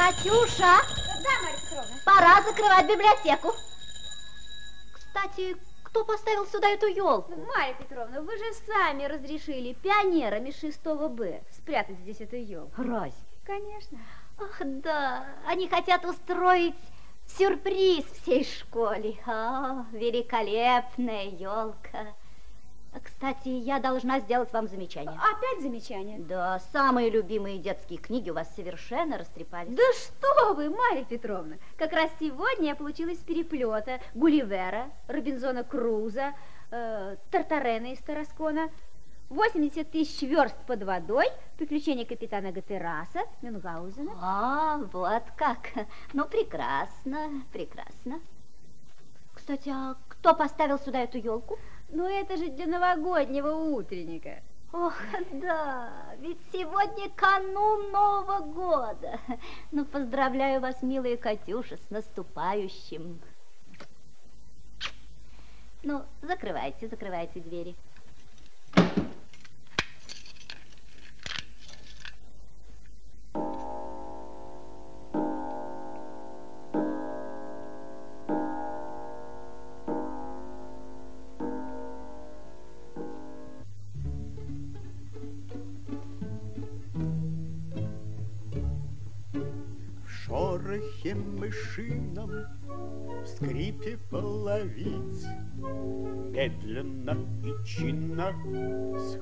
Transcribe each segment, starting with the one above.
Катюша! Да, Марья Петровна. Пора закрывать библиотеку. Кстати, кто поставил сюда эту елку? Марья Петровна, вы же сами разрешили пионерам из 6 Б спрятать здесь эту елку. Разве? Конечно. Ах, да, они хотят устроить сюрприз всей школе. О, великолепная елка. Кстати, я должна сделать вам замечание. Опять замечание? Да, самые любимые детские книги у вас совершенно растрепались. Да что вы, Марья Петровна, как раз сегодня я получила из переплета Гулливера, Робинзона Круза, э, Тартарена из Тараскона, 80 тысяч верст под водой, приключения капитана Гатераса, Мюнгаузена. А, вот как. Ну, прекрасно, прекрасно. Кстати, а кто поставил сюда эту елку? Ну, это же для новогоднего утренника. Ох, да, ведь сегодня канун Нового года. Ну, поздравляю вас, милая Катюша, с наступающим. Ну, закрывайте, закрывайте двери.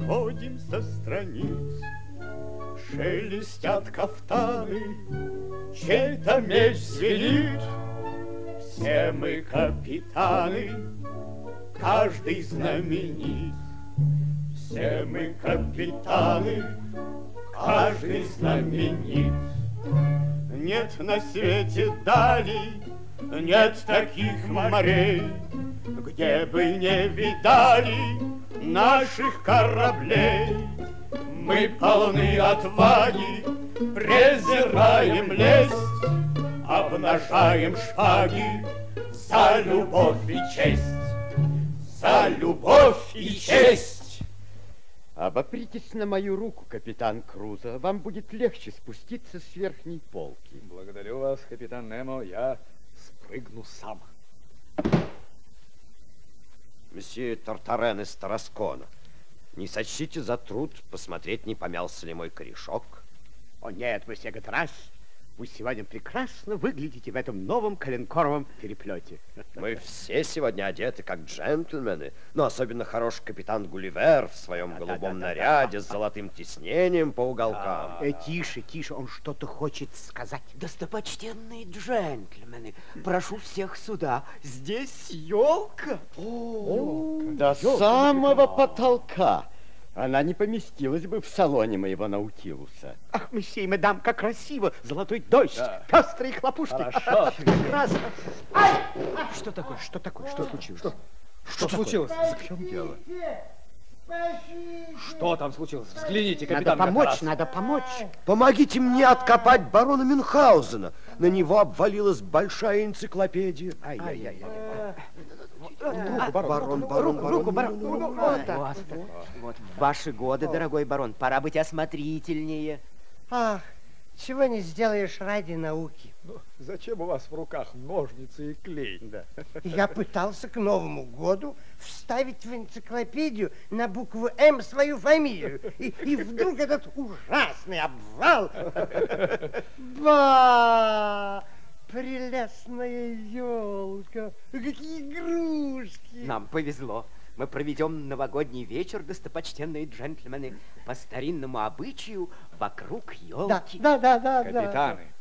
Сходим со страниц. Шелестят кафтаны, чей-то меч звенит. Все мы капитаны, каждый знаменит. Все мы капитаны, каждый знаменит. Нет на свете далей, нет таких морей, Где бы не видали наших кораблей. Мы полны отваги, презираем лесть, Обнажаем шпаги за любовь и честь, За любовь и честь. Обопритесь на мою руку, капитан Крузо. Вам будет легче спуститься с верхней полки. Благодарю вас, капитан Немо. Я спрыгну сам. Месье Тартарен из Тараскона, не сочтите за труд посмотреть, не помялся ли мой корешок. О нет, месье Гатрас, вы сегодня прекрасно выглядите в этом новом коленкоровом переплете. Мы все сегодня одеты как джентльмены, но особенно хорош капитан Гулливер в своем Да, голубом да, да, да. наряде с золотым тиснением по уголкам. Э, тише, тише, он что-то хочет сказать. Достопочтенные джентльмены, прошу всех сюда. Здесь елка. До самого потолка. Она не поместилась бы в салоне моего Наутилуса. Ах, месье и мадам, как красиво! Золотой дождь, Да. пестрые хлопушки. Хорошо. Прекрасно. Ай! Что такое? Что такое? Что случилось? Что, Что случилось? В чем дело? Что там случилось? Взгляните, Надо капитан помочь, Гатрас. надо помочь. Помогите мне откопать барона Мюнхгаузена. На него обвалилась большая энциклопедия. Ай-яй-яй. Барон, барон, барон. Руку, барон. ну, Вот так. Вот, вот в ваши годы, дорогой барон, пора быть осмотрительнее. Ах, чего не сделаешь ради науки. Зачем у вас в руках ножницы и клей? Да. Я пытался к Новому году вставить в энциклопедию на букву М свою фамилию. И, и вдруг этот ужасный обвал. Ба! Прелестная елка! Какие игрушки! Нам повезло. Мы проведем новогодний вечер, достопочтенные джентльмены, по старинному обычаю вокруг Да, елки. да, да, да, да. Капитаны,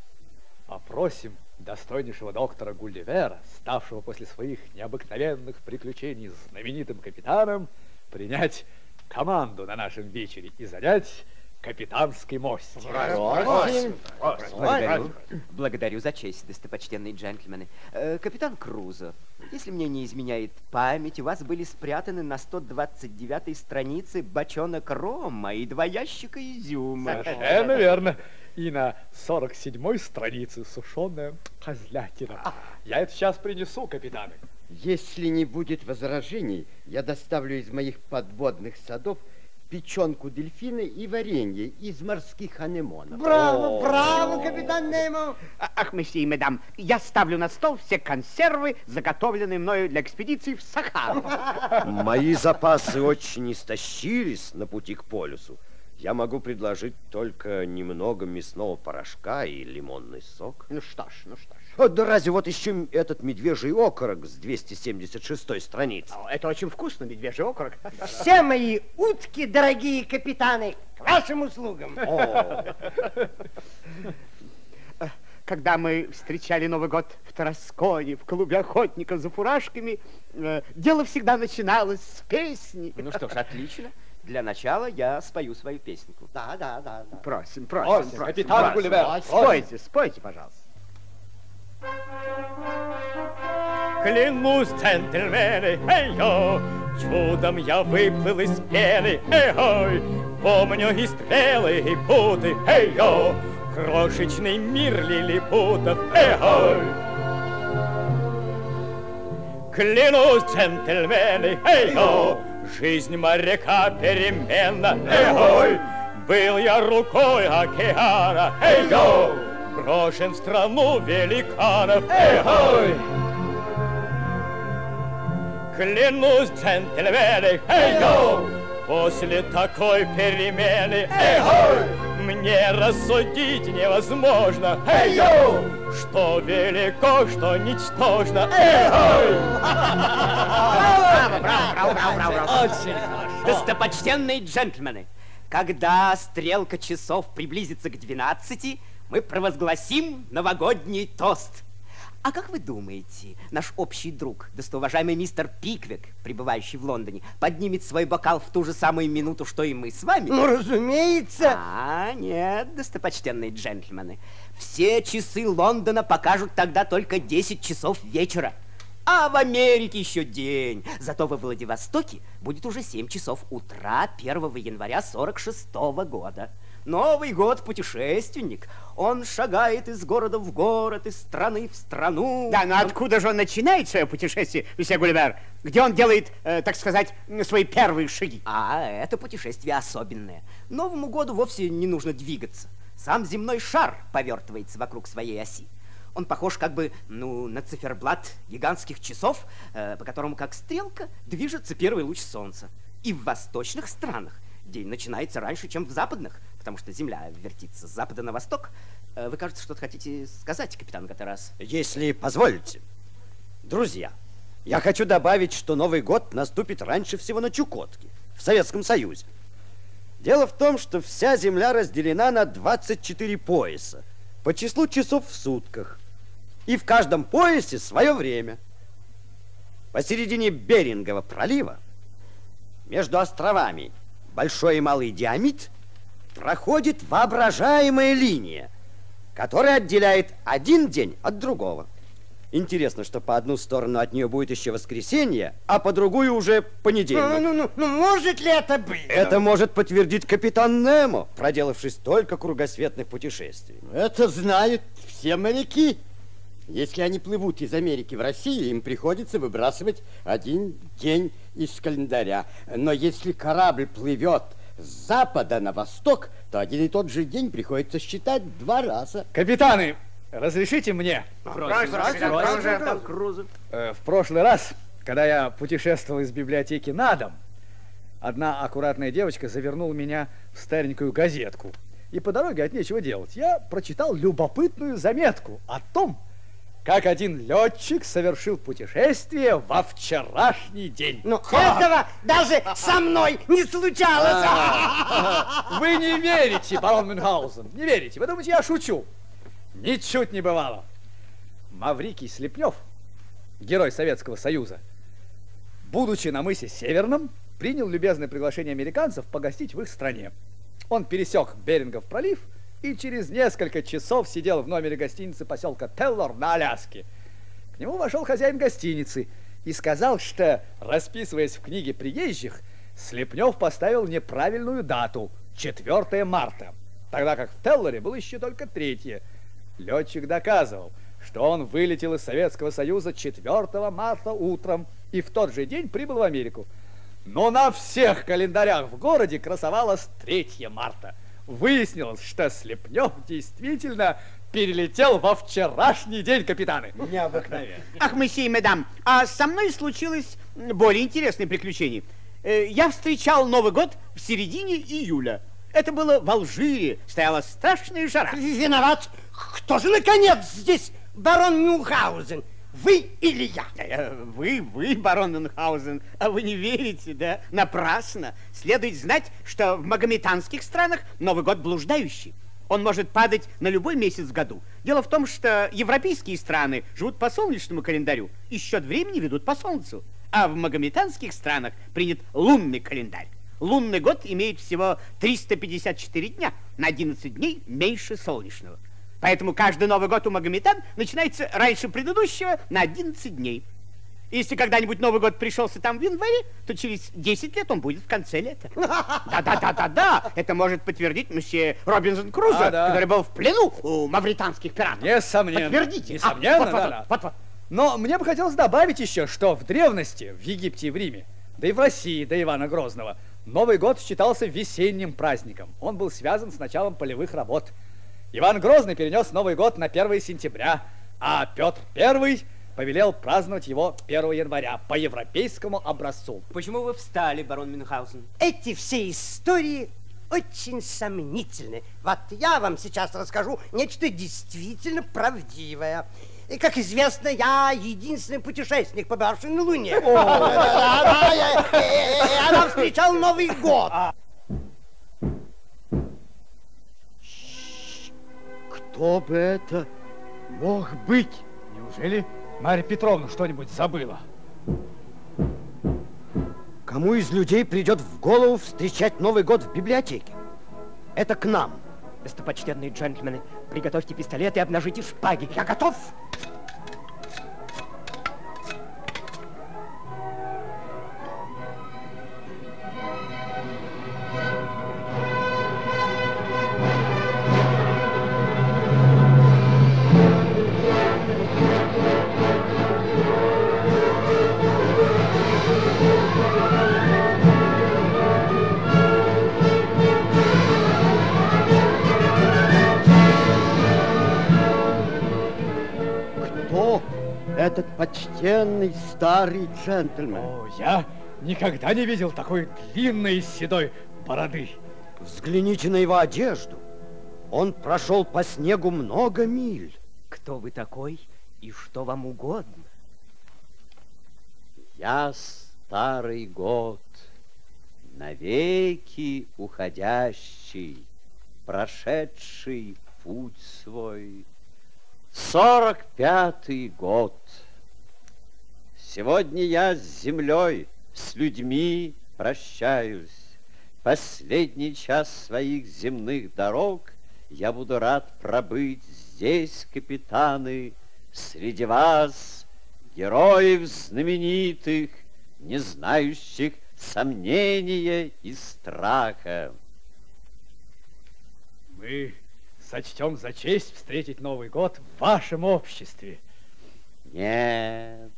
опросим достоиннейшего доктора Гулливера, ставшего после своих необыкновенных приключений знаменитым капитаном, принять команду на нашем вечере и занять капитанский мост. Благодарю. Благодарю за честь, достопочтенные джентльмены. Э, капитан Крузо, если мне не изменяет память, у вас были спрятаны на 129-й странице бочонок рома и два ящика изюма. Совершенно верно. И на 47-й странице сушеная козлятина. Я это сейчас принесу, капитаны. Если не будет возражений, я доставлю из моих подводных садов печенку дельфина и варенье из морских анемонов. Браво, браво, капитан Немо. А- Ах, месье и мадам, я ставлю на стол все консервы, заготовленные мною для экспедиции в Сахару. Мои запасы очень истощились на пути к полюсу. Я могу предложить только немного мясного порошка и лимонный сок. Ну что ж, ну что ж. О, да разве вот еще этот медвежий окорок с 276 страницы. О, Это очень вкусно, медвежий окорок. Все мои утки, дорогие капитаны, к вашим услугам. Когда мы встречали Новый год в Тарасконе, в клубе охотников за фуражками, э, дело всегда начиналось с песни. Ну что ж, отлично. Для начала я спою свою песенку. Да, да, да. да. Просим, Ой, просим, просим. капитан просим. Гулливер, Спойте, спойте, пожалуйста. Клянусь, джентльмены, эй-йо, Чудом я выплыл из пены, эй-ой, Помню и стрелы, и путы, эй-йо, Крошечный мир лилипутов, эй-ой. Клянусь, джентльмены, эй-йо, Жизнь моряка переменна, эй-ой, Был я рукой океана, эй-йо, Брошен в страну великанов, эй-ой. Клянусь, джентльмены, эй-йо! После такой перемены, эй-йо! Мне рассудить невозможно, эй-йо! Что велико, что ничтожно, эй-йо! Браво, браво, браво, браво, браво. Очень хорошо. Достопочтенные джентльмены, когда стрелка часов приблизится к 12, мы провозгласим новогодний тост. А как вы думаете, наш общий друг, достоуважаемый мистер Пиквик, пребывающий в Лондоне, поднимет свой бокал в ту же самую минуту, что и мы с вами? Ну, разумеется. А, нет, достопочтенные джентльмены. Все часы Лондона покажут тогда только 10 часов вечера. А в Америке еще день. Зато во Владивостоке будет уже 7 часов утра 1 января 46 года. Новый год путешественник. Он шагает из города в город, из страны в страну. Да, но откуда же он начинает свое путешествие, месье Гулливер? Где он делает, э, так сказать, свои первые шаги? А это путешествие особенное. Новому году вовсе не нужно двигаться. Сам земной шар повертывается вокруг своей оси. Он похож как бы, ну, на циферблат гигантских часов, э, по которому, как стрелка, движется первый луч солнца. И в восточных странах день начинается раньше, чем в западных, потому что Земля вертится с запада на восток. Э, Вы, кажется, что-то хотите сказать, капитан Гатерас? Если позволите. Друзья, я хочу добавить, что Новый год наступит раньше всего на Чукотке, в Советском Союзе. Дело в том, что вся Земля разделена на 24 пояса по числу часов в сутках. И в каждом поясе свое время. Посередине Берингового пролива между островами Большой и Малый Диамид проходит воображаемая линия, которая отделяет один день от другого. Интересно, что по одну сторону от нее будет еще воскресенье, а по другую уже Ну, понедельник. ну, ну, ну, может ли это быть? Это может подтвердить капитан Немо, проделавший столько кругосветных путешествий. Это знают все моряки. Если они плывут из Америки в Россию, им приходится выбрасывать один день из календаря. Но если корабль плывет с запада на восток, то один и тот же день приходится считать два раза. Капитаны, разрешите мне? Просим, просим. Э, В прошлый раз, когда я путешествовал из библиотеки на дом, одна аккуратная девочка завернула меня в старенькую газетку. И по дороге от нечего делать я прочитал любопытную заметку о том, как один летчик совершил путешествие во вчерашний день. Ну, этого даже со мной не случалось. Вы не верите, барон Мюнхгаузен, не верите. Вы думаете, я шучу? Ничуть не бывало. Маврикий Слепнев, герой Советского Союза, будучи на мысе Северном, принял любезное приглашение американцев погостить в их стране. Он пересек Берингов пролив и через несколько часов сидел в номере гостиницы поселка Теллор на Аляске. К нему вошел хозяин гостиницы и сказал, что, расписываясь в книге приезжих, Слепнев поставил неправильную дату – 4 марта, тогда как в Теллоре было еще только третье. Летчик доказывал, что он вылетел из Советского Союза 4 марта утром и в тот же день прибыл в Америку. Но на всех календарях в городе красовалось 3 марта. Выяснилось, что Слепнев действительно перелетел во вчерашний день, капитаны. Необыкновенно. Ах, месье мадам, а со мной случилось более интересное приключение. Э, Я встречал Новый год в середине июля. Это было в Алжире, стояла страшная жара. Виноват. Кто же, наконец, здесь барон Мюнхгаузен? Вы или я? Э, Вы, вы, барон Мюнхгаузен, а вы не верите, да? Напрасно. Следует знать, что в магометанских странах Новый год блуждающий. Он может падать на любой месяц в году. Дело в том, что европейские страны живут по солнечному календарю и счет времени ведут по солнцу. А в магометанских странах принят лунный календарь. Лунный год имеет всего 354 дня, на 11 дней меньше солнечного. Поэтому каждый Новый год у магометан начинается раньше предыдущего на 11 дней. Если когда-нибудь Новый год пришелся там в январе, то через 10 лет он будет в конце лета. Да-да-да-да-да. Это может подтвердить месье Робинсон Крузо, А, да. который был в плену у мавританских пиратов. Несомненно. Подтвердите. Несомненно, А, вот, вот, да-да. вот, вот. Но мне бы хотелось добавить еще, что в древности, в Египте и в Риме, да и в России до Ивана Грозного, Новый год считался весенним праздником. Он был связан с началом полевых работ. Иван Грозный перенес Новый год на 1 сентября, а Петр I повелел праздновать его 1 января по европейскому образцу. Почему вы встали, барон Мюнхгаузен? Эти все истории очень сомнительны. Вот я вам сейчас расскажу нечто действительно правдивое. И, как известно, я единственный путешественник, побывавший на Луне. Она встречала Новый год. Кто бы это мог быть? Неужели Марья Петровна что-нибудь забыла? Кому из людей придет в голову встречать Новый год в библиотеке? Это к нам. Достопочтенные джентльмены, приготовьте пистолеты и обнажите шпаги. Я готов. Старый джентльмен? О, я никогда не видел такой длинной седой бороды. Взгляните на его одежду. Он прошел по снегу много миль. Кто вы такой и что вам угодно? Я старый год, навеки уходящий, прошедший путь свой. Сорок пятый год. Сегодня я с землей, с людьми прощаюсь. Последний час своих земных дорог я буду рад пробыть здесь, капитаны, среди вас, героев знаменитых, не знающих сомнения и страха. Мы сочтем за честь встретить Новый год в вашем обществе. Нет,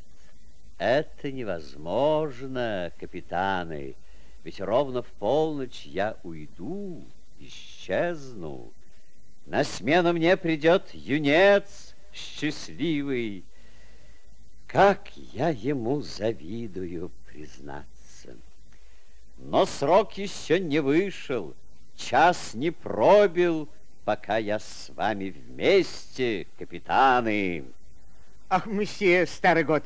это невозможно, капитаны, ведь ровно в полночь я уйду, исчезну. На смену мне придет юнец счастливый. Как я ему завидую, признаться. Но срок еще не вышел, час не пробил, пока я с вами вместе, капитаны. Ах, месье Старый год,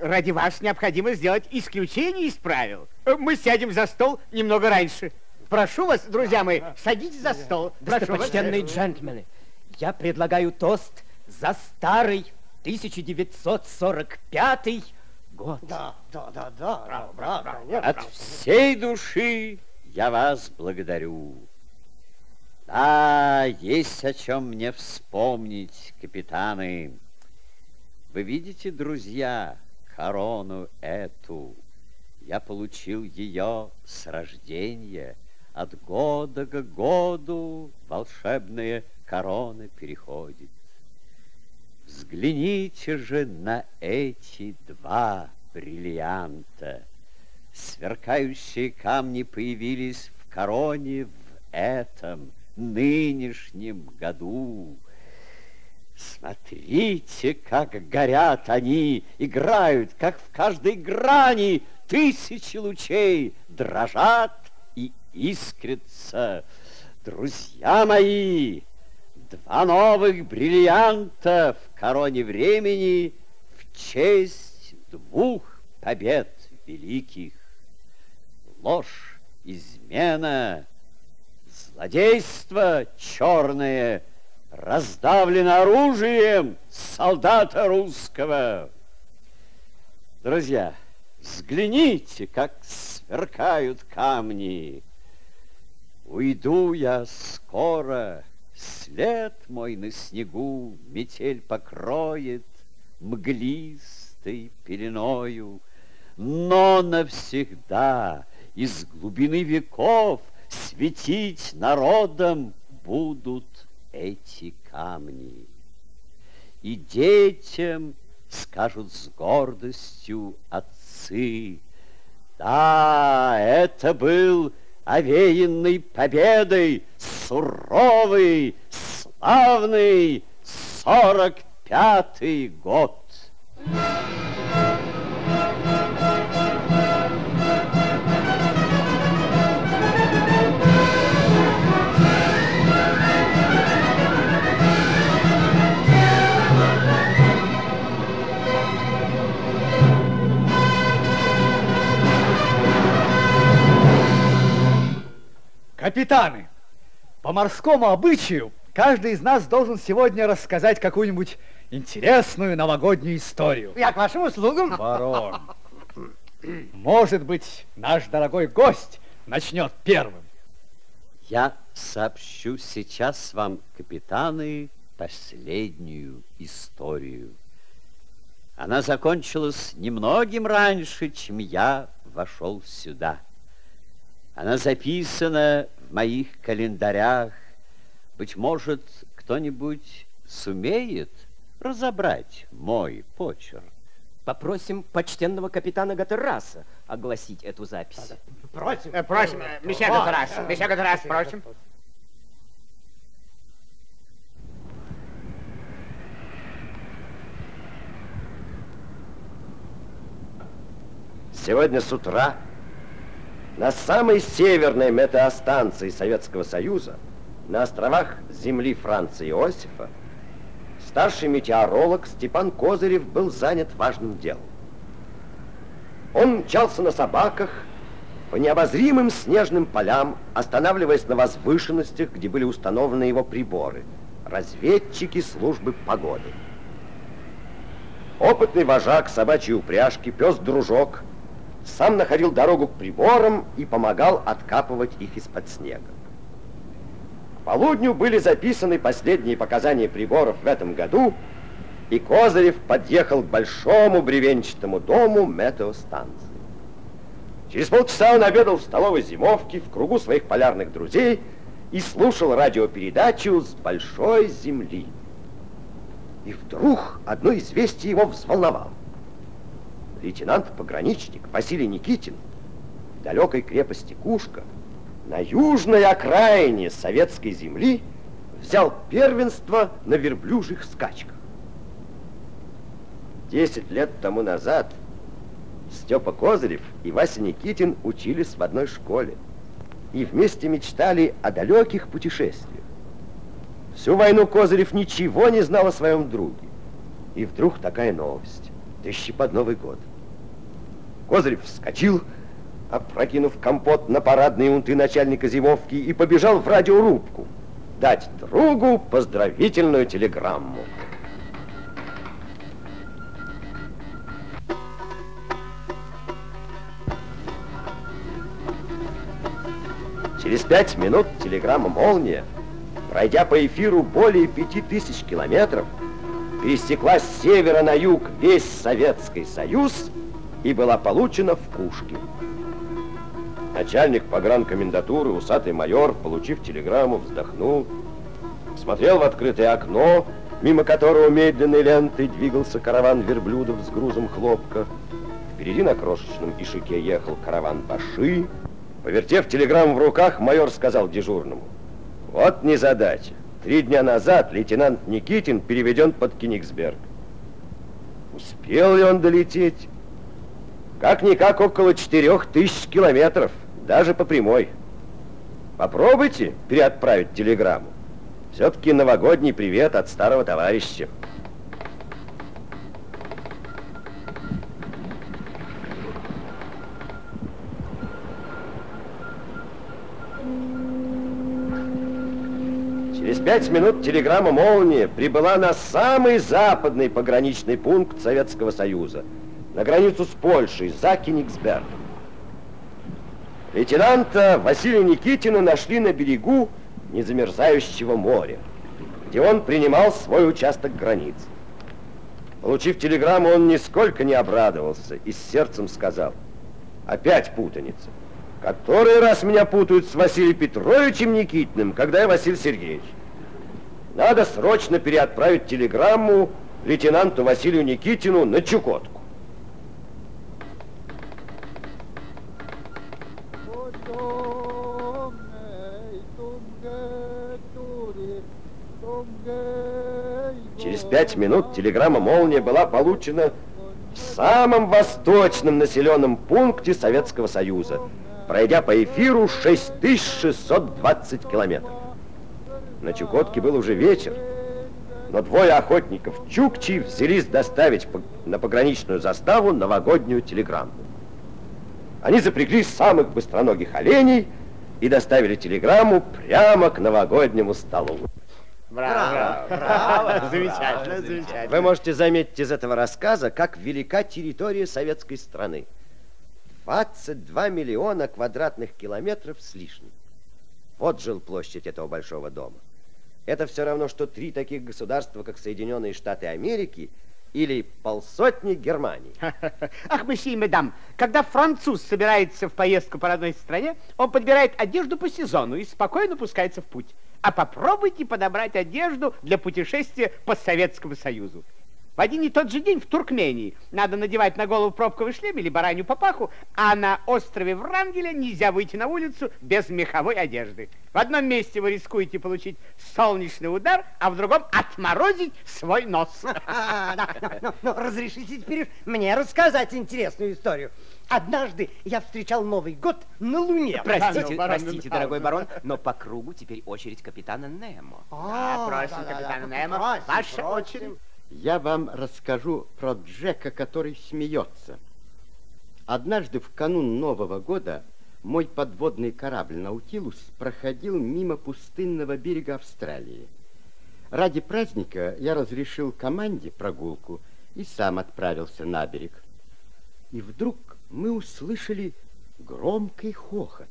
ради вас необходимо сделать исключение из правил. Э, Мы сядем за стол немного раньше. Прошу вас, друзья мои, садитесь за стол. Достопочтенные джентльмены, я предлагаю тост за старый 1945 год. Да, да, да, да, да, да, конечно. От всей души я вас благодарю. Да, есть о чем мне вспомнить, капитаны. Вы видите, друзья, корону эту? Я получил ее с рождения. От года к году волшебная корона переходит. Взгляните же на эти два бриллианта. Сверкающие камни появились в короне в этом нынешнем году. Смотрите, как горят они, играют, как в каждой грани тысячи лучей дрожат и искрятся. Друзья мои, два новых бриллианта в короне времени в честь двух побед великих. Ложь, измена, злодейство черное раздавлено оружием солдата русского. Друзья, взгляните, как сверкают камни. Уйду я скоро, след мой на снегу метель покроет мглистой пеленою, но навсегда из глубины веков светить народом будут эти камни. И детям скажут с гордостью отцы, да, это был овеянный победой суровый, славный сорок пятый год. Капитаны, по морскому обычаю каждый из нас должен сегодня рассказать какую-нибудь интересную новогоднюю историю. Я к вашим услугам. Барон, может быть, наш дорогой гость начнет первым. Я сообщу сейчас вам, капитаны, последнюю историю. Она закончилась немногим раньше, чем я вошел сюда. Она записана моих календарях. Быть может, кто-нибудь сумеет разобрать мой почерк. Попросим почтенного капитана Гатерраса огласить эту запись. Просим. Э, просим. Э, месье Гатеррас. Месье Гатеррас, просим. Сегодня с утра на самой северной метеостанции Советского Союза, на островах земли Франца Иосифа, старший метеоролог Степан Козырев был занят важным делом. Он мчался на собаках по необозримым снежным полям, останавливаясь на возвышенностях, где были установлены его приборы, разведчики службы погоды. Опытный вожак собачьей упряжки, пес-дружок, сам находил дорогу к приборам и помогал откапывать их из-под снега. К полудню были записаны последние показания приборов в этом году, и Козырев подъехал к большому бревенчатому дому метеостанции. Через полчаса он обедал в столовой зимовке в кругу своих полярных друзей и слушал радиопередачу с большой земли. И вдруг одно известие его взволновало лейтенант-пограничник Василий Никитин в далекой крепости Кушка на южной окраине советской земли взял первенство на верблюжьих скачках. Десять лет тому назад Степа Козырев и Вася Никитин учились в одной школе и вместе мечтали о далеких путешествиях. Всю войну Козырев ничего не знал о своем друге. И вдруг такая новость, да под Новый год. Козырев вскочил, опрокинув компот на парадные унты начальника зимовки и побежал в радиорубку дать другу поздравительную телеграмму. Через пять минут телеграмма «Молния», пройдя по эфиру более пяти тысяч километров, пересекла с севера на юг весь Советский Союз и была получена в Кушке. Начальник погранкомендатуры, усатый майор, получив телеграмму, вздохнул, смотрел в открытое окно, мимо которого медленной лентой двигался караван верблюдов с грузом хлопка, Впереди на крошечном ишике ехал караван Баши. Повертев телеграмму в руках, майор сказал дежурному. Вот незадача. Три дня назад лейтенант Никитин переведен под Кенигсберг. Успел ли он долететь? Как-никак около четырех тысяч километров, даже по прямой. Попробуйте переотправить телеграмму. Все-таки новогодний привет от старого товарища. Через пять минут телеграмма «Молния» прибыла на самый западный пограничный пункт Советского Союза, на границу с Польшей, за Кенигсберг. Лейтенанта Василия Никитина нашли на берегу незамерзающего моря, где он принимал свой участок границ. Получив телеграмму, он нисколько не обрадовался и с сердцем сказал, опять путаница. Который раз меня путают с Василием Петровичем Никитиным, когда я Василий Сергеевич. Надо срочно переотправить телеграмму лейтенанту Василию Никитину на Чукотку. Через пять минут телеграмма «Молния» была получена в самом восточном населенном пункте Советского Союза, пройдя по эфиру 6620 километров. На Чукотке был уже вечер, но двое охотников Чукчи взялись доставить на пограничную заставу новогоднюю телеграмму. Они запрягли самых быстроногих оленей и доставили телеграмму прямо к новогоднему столу. Браво, браво, замечательно, замечательно. Вы можете заметить из этого рассказа, как велика территория советской страны. 22 миллиона квадратных километров с лишним. Вот жилплощадь этого большого дома. Это все равно, что три таких государства, как Соединенные Штаты Америки или полсотни Германии. Ах, месье и медам, когда француз собирается в поездку по родной стране, он подбирает одежду по сезону и спокойно пускается в путь. А попробуйте подобрать одежду для путешествия по Советскому Союзу. В один и тот же день в Туркмении надо надевать на голову пробковый шлем или баранью папаху, а на острове Врангеля нельзя выйти на улицу без меховой одежды. В одном месте вы рискуете получить солнечный удар, а в другом отморозить свой нос. Ну, разрешите теперь мне рассказать интересную историю. Однажды я встречал Новый год на Луне. Простите, простите, дорогой барон, но по кругу теперь очередь капитана Немо. А, просим, капитана Немо, ваша очередь. Я вам расскажу про Джека, который смеется. Однажды в канун Нового года мой подводный корабль «Наутилус» проходил мимо пустынного берега Австралии. Ради праздника я разрешил команде прогулку и сам отправился на берег. И вдруг мы услышали громкий хохот.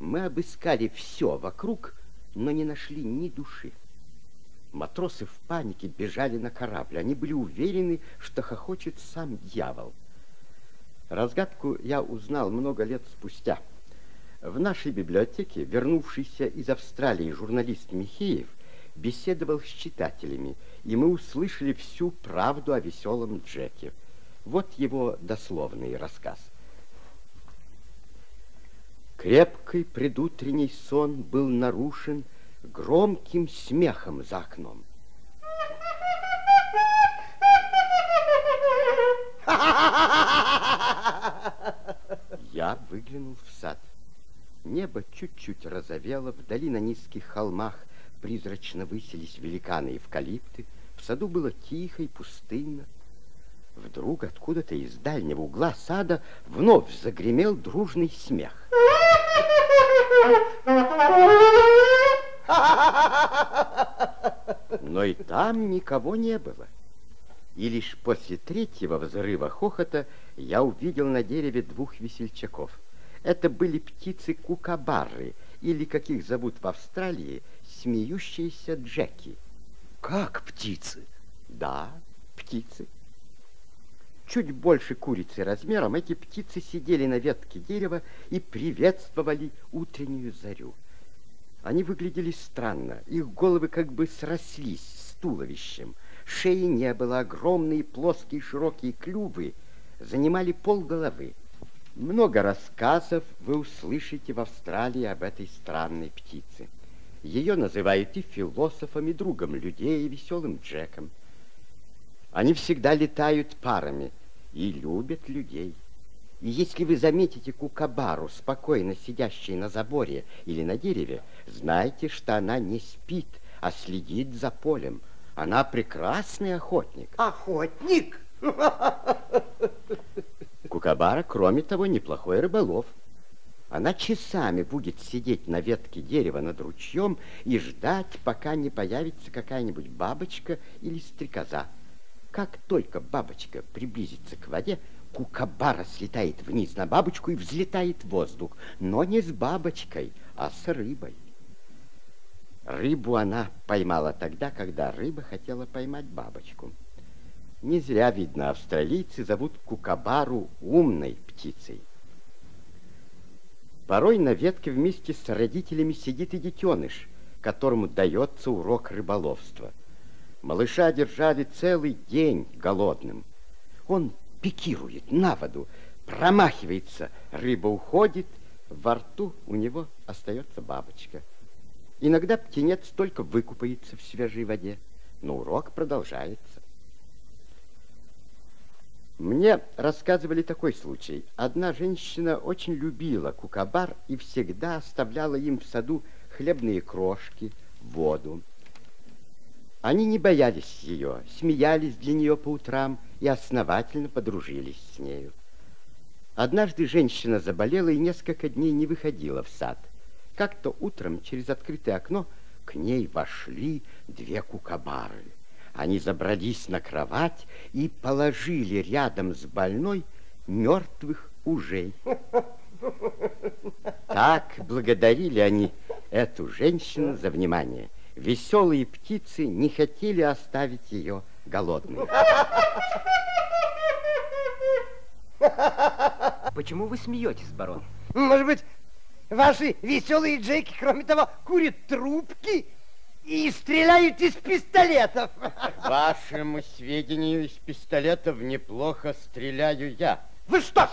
Мы обыскали все вокруг, но не нашли ни души. Матросы в панике бежали на корабль. Они были уверены, что хохочет сам дьявол. Разгадку я узнал много лет спустя. В нашей библиотеке вернувшийся из Австралии журналист Михеев беседовал с читателями, и мы услышали всю правду о веселом Джеке. Вот его дословный рассказ. Крепкий предутренний сон был нарушен громким смехом за окном. Я выглянул в сад. Небо чуть-чуть розовело, вдали на низких холмах призрачно высились великаны эвкалипты. В саду было тихо и пустынно. Вдруг откуда-то из дальнего угла сада вновь загремел дружный смех. Но и там никого не было. И лишь после третьего взрыва хохота я увидел на дереве двух весельчаков. Это были птицы кукабары, или, как их зовут в Австралии, смеющиеся джеки. Как птицы? Да, птицы. Чуть больше курицы размером, эти птицы сидели на ветке дерева и приветствовали утреннюю зарю. Они выглядели странно, их головы как бы срослись с туловищем. Шеи не было, огромные плоские широкие клювы занимали полголовы. Много рассказов вы услышите в Австралии об этой странной птице. Ее называют и философом, и другом людей, и веселым Джеком. Они всегда летают парами и любят людей. И если вы заметите кукабару, спокойно сидящей на заборе или на дереве, знайте, что она не спит, а следит за полем. Она прекрасный охотник. Охотник? Кукабара, кроме того, неплохой рыболов. Она часами будет сидеть на ветке дерева над ручьем и ждать, пока не появится какая-нибудь бабочка или стрекоза. Как только бабочка приблизится к воде, кукабара слетает вниз на бабочку и взлетает в воздух, но не с бабочкой, а с рыбой. Рыбу она поймала тогда, когда рыба хотела поймать бабочку. Не зря, видно, австралийцы зовут кукабару умной птицей. Порой на ветке вместе с родителями сидит и детеныш, которому дается урок рыболовства. Малыша держали целый день голодным. Он пикирует на воду, промахивается, рыба уходит, во рту у него остается бабочка. Иногда птенец только выкупается в свежей воде, но урок продолжается. Мне рассказывали такой случай. Одна женщина очень любила кукабар и всегда оставляла им в саду хлебные крошки, воду. Они не боялись ее, смеялись для нее по утрам и основательно подружились с нею. Однажды женщина заболела и несколько дней не выходила в сад. Как-то утром через открытое окно к ней вошли две кукабары. Они забрались на кровать и положили рядом с больной мертвых ужей. Так благодарили они эту женщину за внимание веселые птицы не хотели оставить ее голодной. Почему вы смеетесь, барон? Может быть, ваши веселые Джеки, кроме того, курят трубки и стреляют из пистолетов. Вашему сведению, из пистолетов неплохо стреляю я. Вы что ж,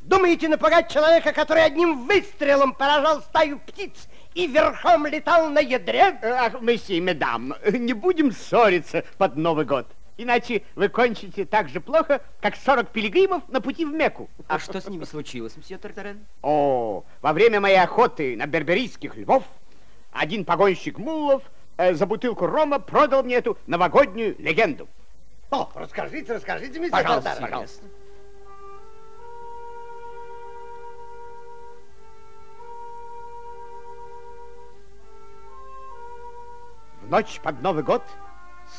думаете напугать человека, который одним выстрелом поражал стаю птиц и верхом летал на ядре? Ах, месье, медам, не будем ссориться под Новый год. Иначе вы кончите так же плохо, как 40 пилигримов на пути в Мекку. А что с ними случилось, мсье Тартарен? О, во время моей охоты на берберийских львов один погонщик мулов э, за бутылку рома продал мне эту новогоднюю легенду. О, расскажите, расскажите, месье Пожалуйста, Тартарен. пожалуйста. Ночь под Новый год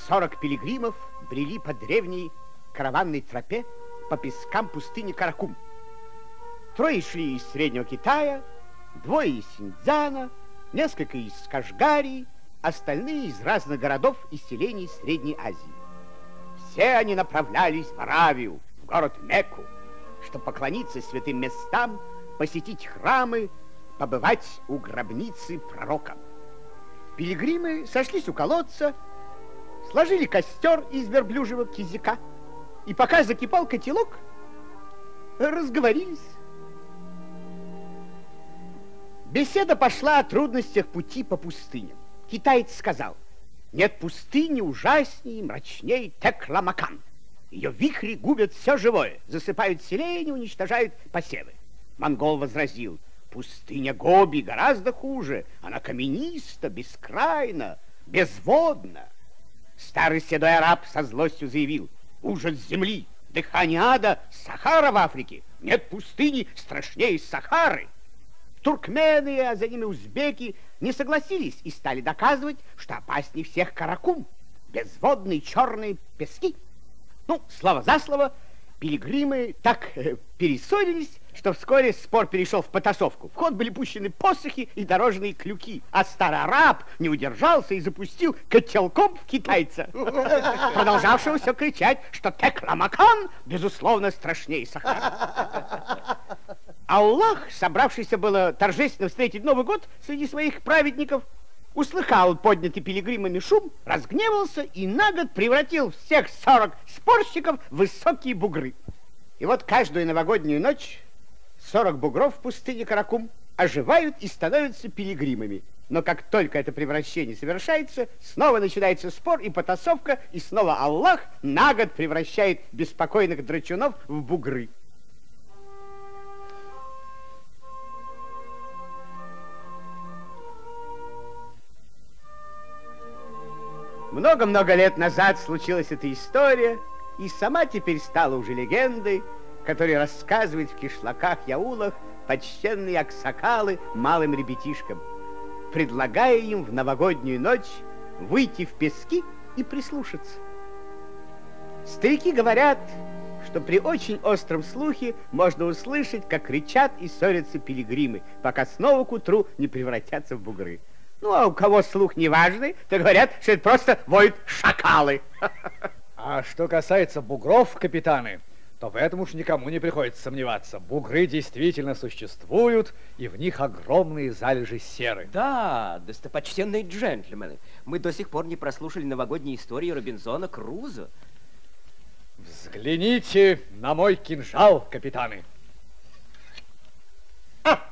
40 пилигримов брели по древней караванной тропе по пескам пустыни Каракум. Трое шли из Среднего Китая, двое из Синдзяна, несколько из Кашгарии, остальные из разных городов и селений Средней Азии. Все они направлялись в Аравию, в город Мекку, чтобы поклониться святым местам, посетить храмы, побывать у гробницы пророка. Пилигримы сошлись у колодца, сложили костер из верблюжьего кизика, и пока закипал котелок, разговорились. Беседа пошла о трудностях пути по пустыням. Китаец сказал, нет пустыни ужаснее и мрачней Текламакан. Ее вихри губят все живое, засыпают селения, уничтожают посевы. Монгол возразил, пустыня Гоби гораздо хуже. Она камениста, бескрайна, безводна. Старый седой араб со злостью заявил, ужас земли, дыхание ада, Сахара в Африке. Нет пустыни страшнее Сахары. Туркмены, а за ними узбеки, не согласились и стали доказывать, что опаснее всех Каракум, безводные черные пески. Ну, слово за слово, пилигримы так э, перессорились, что вскоре спор перешел в потасовку. В ход были пущены посохи и дорожные клюки, а старый араб не удержался и запустил котелком в китайца, продолжавшего все кричать, что Текламакан, безусловно, страшнее Сахара. Аллах, собравшийся было торжественно встретить Новый год среди своих праведников, услыхал поднятый пилигримами шум, разгневался и на год превратил всех сорок спорщиков в высокие бугры. И вот каждую новогоднюю ночь 40 бугров в пустыне Каракум оживают и становятся пилигримами. Но как только это превращение совершается, снова начинается спор и потасовка, и снова Аллах на год превращает беспокойных драчунов в бугры. Много-много лет назад случилась эта история, и сама теперь стала уже легендой, которая рассказывает в кишлаках и аулах почтенные аксакалы малым ребятишкам, предлагая им в новогоднюю ночь выйти в пески и прислушаться. Старики говорят, что при очень остром слухе можно услышать, как кричат и ссорятся пилигримы, пока снова к утру не превратятся в бугры. Ну, а у кого слух неважный, то говорят, что это просто воют шакалы. А что касается бугров, капитаны, то в этом уж никому не приходится сомневаться. Бугры действительно существуют, и в них огромные залежи серы. Да, достопочтенные джентльмены, мы до сих пор не прослушали новогодние истории Робинзона Крузо. Взгляните на мой кинжал, капитаны. А,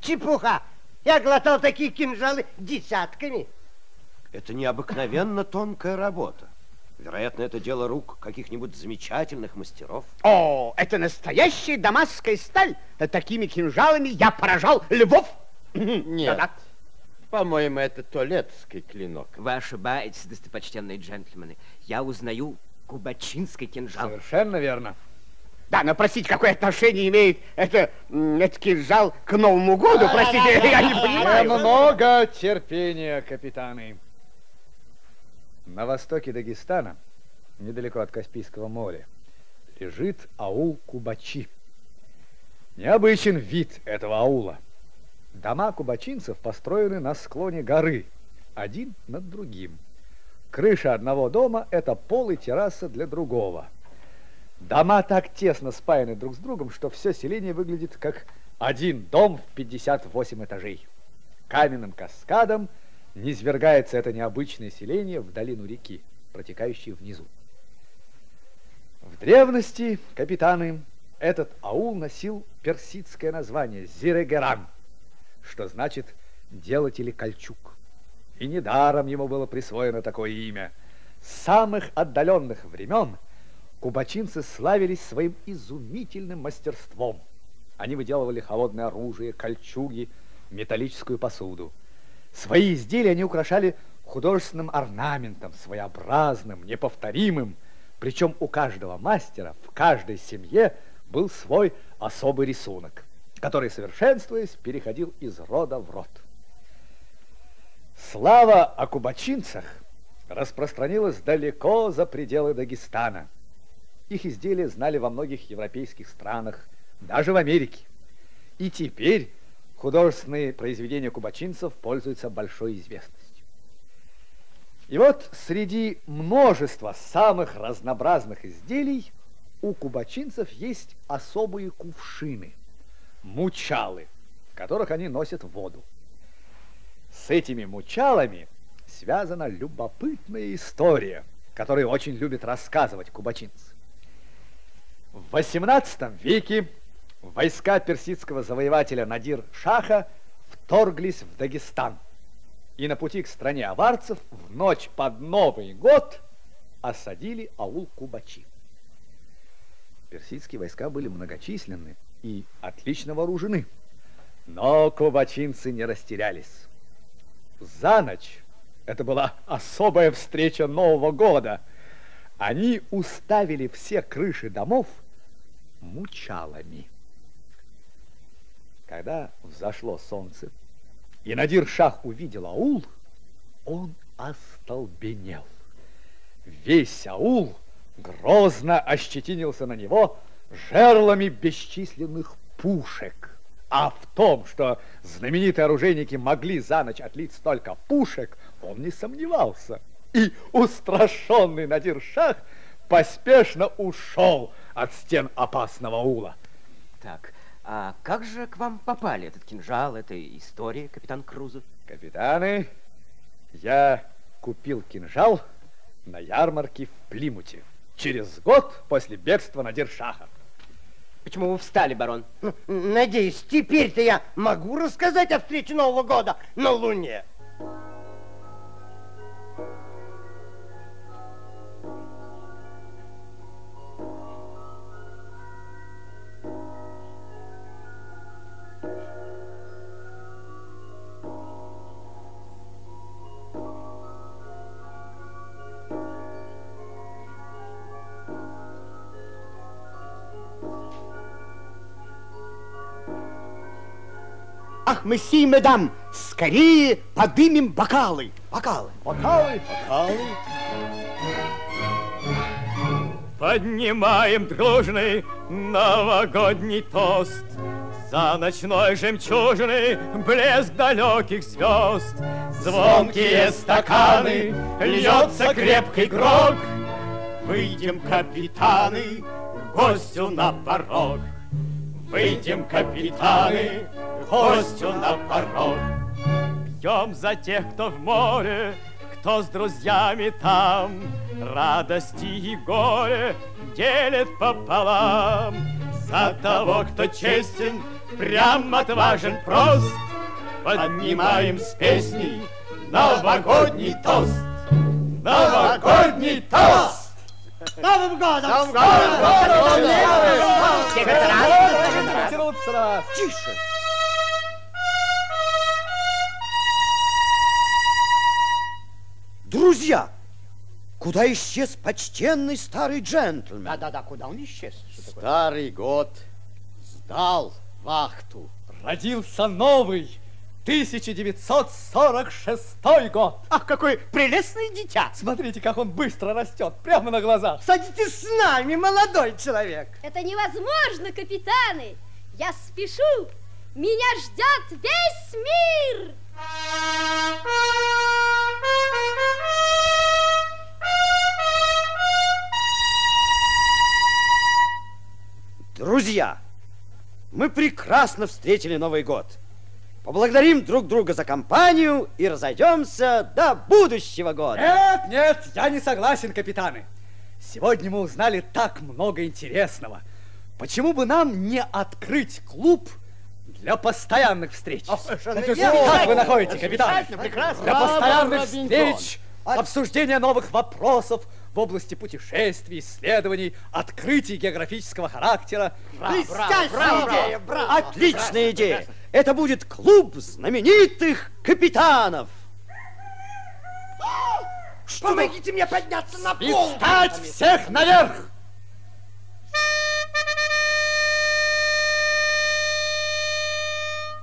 чепуха! Я глотал такие кинжалы десятками. Это необыкновенно тонкая работа. Вероятно, это дело рук каких-нибудь замечательных мастеров. О, это настоящая дамасская сталь. Такими кинжалами я поражал львов. Нет. Да-да. По-моему, это туалетский клинок. Вы ошибаетесь, достопочтенные джентльмены. Я узнаю кубачинский кинжал. Совершенно верно. Да, но простите, какое отношение имеет это, этот кинжал к Новому году? Простите, я не понимаю. Много терпения, капитаны. На востоке Дагестана, недалеко от Каспийского моря, лежит аул Кубачи. Необычен вид этого аула. Дома кубачинцев построены на склоне горы, один над другим. Крыша одного дома – это пол и терраса для другого. Дома так тесно спаяны друг с другом, что все селение выглядит как один дом в 58 этажей. Каменным каскадом низвергается это необычное селение в долину реки, протекающей внизу. В древности, капитаны, этот аул носил персидское название Зирегеран, что значит «делатели кольчуг». И недаром ему было присвоено такое имя. С самых отдаленных времен кубачинцы славились своим изумительным мастерством. Они выделывали холодное оружие, кольчуги, металлическую посуду. Свои изделия они украшали художественным орнаментом, своеобразным, неповторимым. Причем у каждого мастера, в каждой семье был свой особый рисунок, который, совершенствуясь, переходил из рода в род. Слава о кубачинцах распространилась далеко за пределы Дагестана. Их изделия знали во многих европейских странах, даже в Америке. И теперь художественные произведения кубачинцев пользуются большой известностью. И вот среди множества самых разнообразных изделий у кубачинцев есть особые кувшины, мучалы, в которых они носят воду. С этими мучалами связана любопытная история, которую очень любят рассказывать кубачинцы. В XVIII веке войска персидского завоевателя Надир Шаха вторглись в Дагестан. И на пути к стране аварцев в ночь под Новый год осадили аул Кубачи. Персидские войска были многочисленны и отлично вооружены. Но кубачинцы не растерялись. За ночь, это была особая встреча Нового года, они уставили все крыши домов мучалами. Когда взошло солнце, и Надир Шах увидел аул, он остолбенел. Весь аул грозно ощетинился на него жерлами бесчисленных пушек. А в том, что знаменитые оружейники могли за ночь отлить столько пушек, он не сомневался. И устрашенный Надир Шах поспешно ушел от стен опасного ула. Так, а как же к вам попали этот кинжал, эта история, капитан Крузо? Капитаны, я купил кинжал на ярмарке в Плимуте через год после бегства Надир Шаха. Почему вы встали, барон? Надеюсь, теперь-то я могу рассказать о встрече Нового года на Луне. Ах, месье, медам, скорее подымем бокалы. Бокалы. Бокалы. Бокалы. Поднимаем дружный новогодний тост За ночной жемчужиной блеск далеких звезд Звонкие стаканы, льется крепкий грог Выйдем, капитаны, гостю на порог Выйдем, капитаны, гостю на порог Пьем за тех, кто в море, кто с друзьями там Радости и горе делит пополам За того, кто честен, прям отважен, прост Поднимаем с песней новогодний тост Новогодний тост! Новым годом! Новым годом! Всех. Потянуться раз. Тише. Друзья, куда исчез почтенный старый джентльмен? Да-да-да, куда он исчез? Старый год сдал вахту. Родился новый 1946 год. Ах, какое прелестное дитя! Смотрите, как он быстро растет, прямо на глазах. Садитесь с нами, молодой человек. Это невозможно, капитаны! Я спешу! Меня ждет весь мир! Друзья, мы прекрасно встретили Новый год. Поблагодарим друг друга за компанию и разойдемся до будущего года. Нет, нет, я не согласен, капитаны. Сегодня мы узнали так много интересного. Почему бы нам не открыть клуб для постоянных встреч? Совершенно Как верно. вы находите, капитан? Прекрасно. Для постоянных встреч, обсуждения новых вопросов в области путешествий, исследований, открытий географического характера. Блестящая идея, браво. Отличная идея. Это будет клуб знаменитых капитанов. Помогите мне подняться на пол. Встать всех наверх!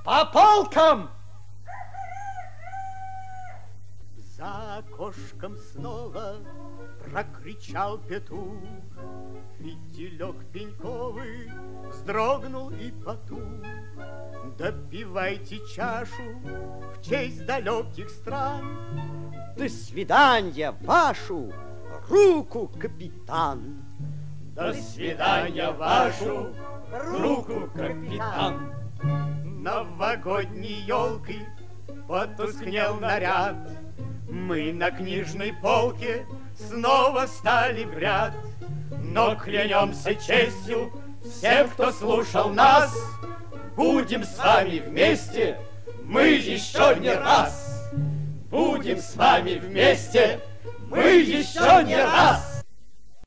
По полкам! За окошком снова прокричал петух. Фитилек пеньковый вздрогнул и потух. Допивайте чашу в честь далеких стран. До свидания вашу руку, капитан. До свидания вашу руку, капитан. Новогодней елкой потускнел наряд. Мы на книжной полке снова стали в ряд. Но клянемся честью всех, кто слушал нас, Будем с вами вместе, мы еще не раз. Будем с вами вместе, мы еще не раз.